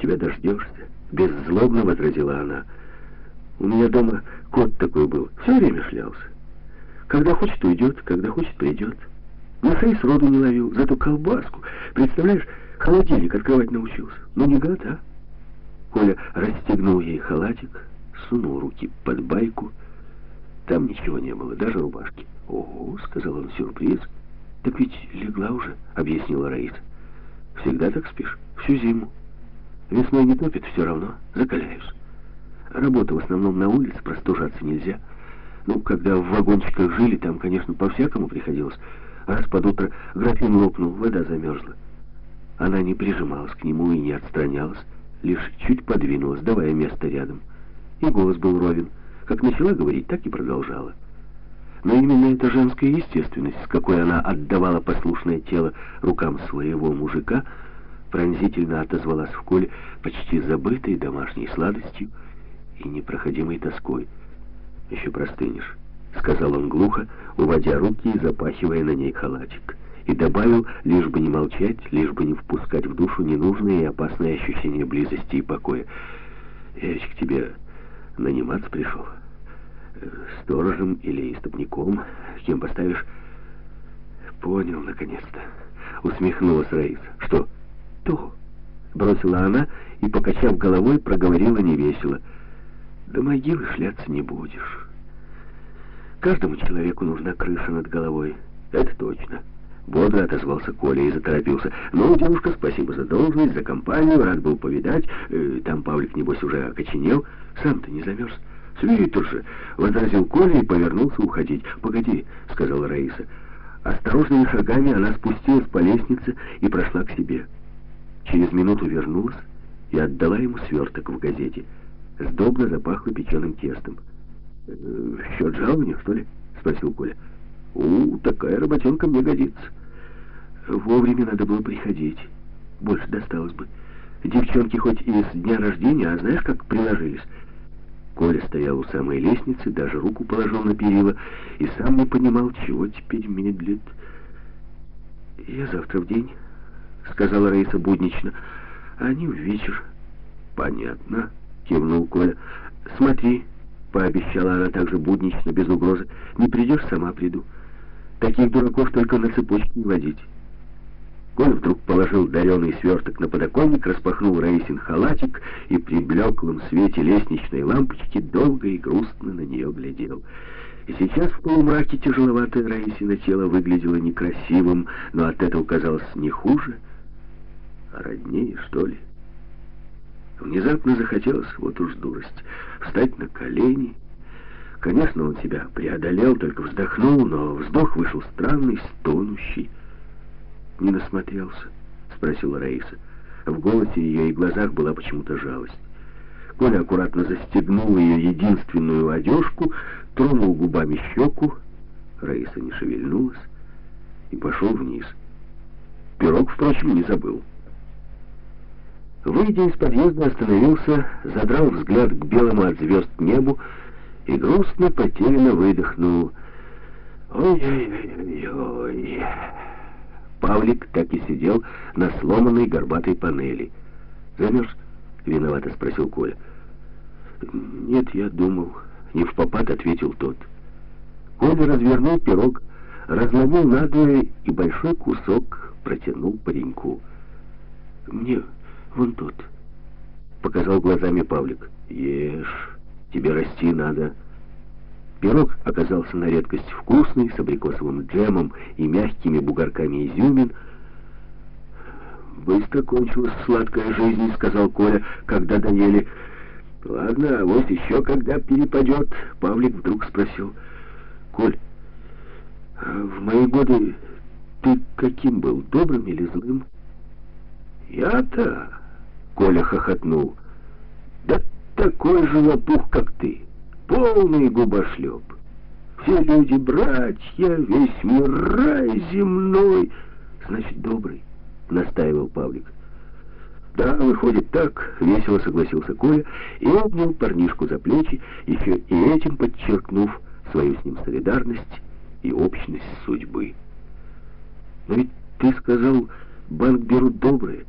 тебя дождешься», — беззлобно возразила она. «У меня дома кот такой был, все время шлялся. Когда хочет, уйдет, когда хочет, придет. Мышей сроду не ловил, зато колбаску, представляешь, холодильник открывать научился. Ну не гад, а?» Коля расстегнул ей халатик, сунул руки под байку. Там ничего не было, даже рубашки. «Ого», — сказал он, — «сюрприз». «Так ведь легла уже», — объяснила Раиса. «Всегда так спишь? Всю зиму. Весной не топит, все равно. Закаляюсь. Работа в основном на улице, простужаться нельзя. Ну, когда в вагончиках жили, там, конечно, по-всякому приходилось. Раз под утро графин лопнул, вода замерзла. Она не прижималась к нему и не отстранялась, лишь чуть подвинулась, давая место рядом. И голос был ровен. Как начала говорить, так и продолжала. Но именно эта женская естественность, с какой она отдавала послушное тело рукам своего мужика, пронзительно отозвалась в Коле почти забытой домашней сладостью и непроходимой тоской. «Еще простынешь», — сказал он глухо, уводя руки и запахивая на ней халатик. И добавил, лишь бы не молчать, лишь бы не впускать в душу ненужные и опасные ощущения близости и покоя. «Я ведь к тебе наниматься пришел» сторожем или истопником, кем поставишь. Понял, наконец-то. Усмехнулась Раиса. Что? То. Бросила она и, покачав головой, проговорила невесело. До могилы шляться не будешь. Каждому человеку нужна крыша над головой. Это точно. Бодро отозвался Коля и заторопился. «Ну, девушка, спасибо за должность, за компанию, рад был повидать. Э, там Павлик, небось, уже окоченел. Сам-то не замерз». «Свитер же!» — возразил Коля и повернулся уходить. «Погоди!» — сказала Раиса. Осторожными шагами она спустилась по лестнице и прошла к себе. Через минуту вернулась и отдала ему сверток в газете. Сдобно запахло печеным тестом. «Э, «Счет жалования, что ли?» — спросил Коля. «У, такая работенка мне годится». Вовремя надо было приходить. Больше досталось бы. Девчонки хоть и с дня рождения, а знаешь, как приложились? Коля стоял у самой лестницы, даже руку положил на перила и сам не понимал, чего теперь медлит. «Я завтра в день», — сказала Раиса буднично, — «а они вечер». «Понятно», — кивнул Коля. «Смотри», — пообещала она также буднично, без угрозы, — «не придешь, сама приду. Таких дураков только на цепочке не водить». Он вдруг положил дареный сверток на подоконник, распахнул Раисин халатик и при блеклом свете лестничной лампочки долго и грустно на нее глядел. И сейчас в полумраке тяжеловатое Раисина тело выглядело некрасивым, но от этого казалось не хуже, роднее, что ли. Внезапно захотелось, вот уж дурость, встать на колени. Конечно, он себя преодолел, только вздохнул, но вздох вышел странный, стонущий не насмотрелся?» — спросила Раиса. В голосе ее и глазах была почему-то жалость. Коля аккуратно застегнул ее единственную одежку, тронул губами щеку. Раиса не шевельнулась и пошел вниз. Пирог, впрочем, не забыл. Выйдя из подъезда, остановился, задрал взгляд к белому от звезд небу и грустно, потерянно выдохнул. «Ой-ой-ой-ой!» Павлик так и сидел на сломанной горбатой панели. «Замерз?» — виновато спросил Коля. «Нет, я думал». Не в попад ответил тот. Коля развернул пирог, разломил надвое и большой кусок протянул пареньку. «Мне вон тот», — показал глазами Павлик. «Ешь, тебе расти надо». Пирог оказался на редкость вкусный, с абрикосовым джемом и мягкими бугорками изюмин. «Быстро кончилась сладкая жизнь», — сказал Коля, когда доели. «Ладно, а вот еще когда перепадет», — Павлик вдруг спросил. «Коль, а в мои годы ты каким был, добрым или злым?» «Я-то...» — Коля хохотнул. «Да такой же лопух, как ты» полный губошлеп. Все люди братья, весь мир рай земной. Значит, добрый, настаивал Павлик. Да, выходит так, весело согласился Коля и обнял парнишку за плечи, еще и этим подчеркнув свою с ним солидарность и общность судьбы. Но ведь ты сказал, банк берут добрые,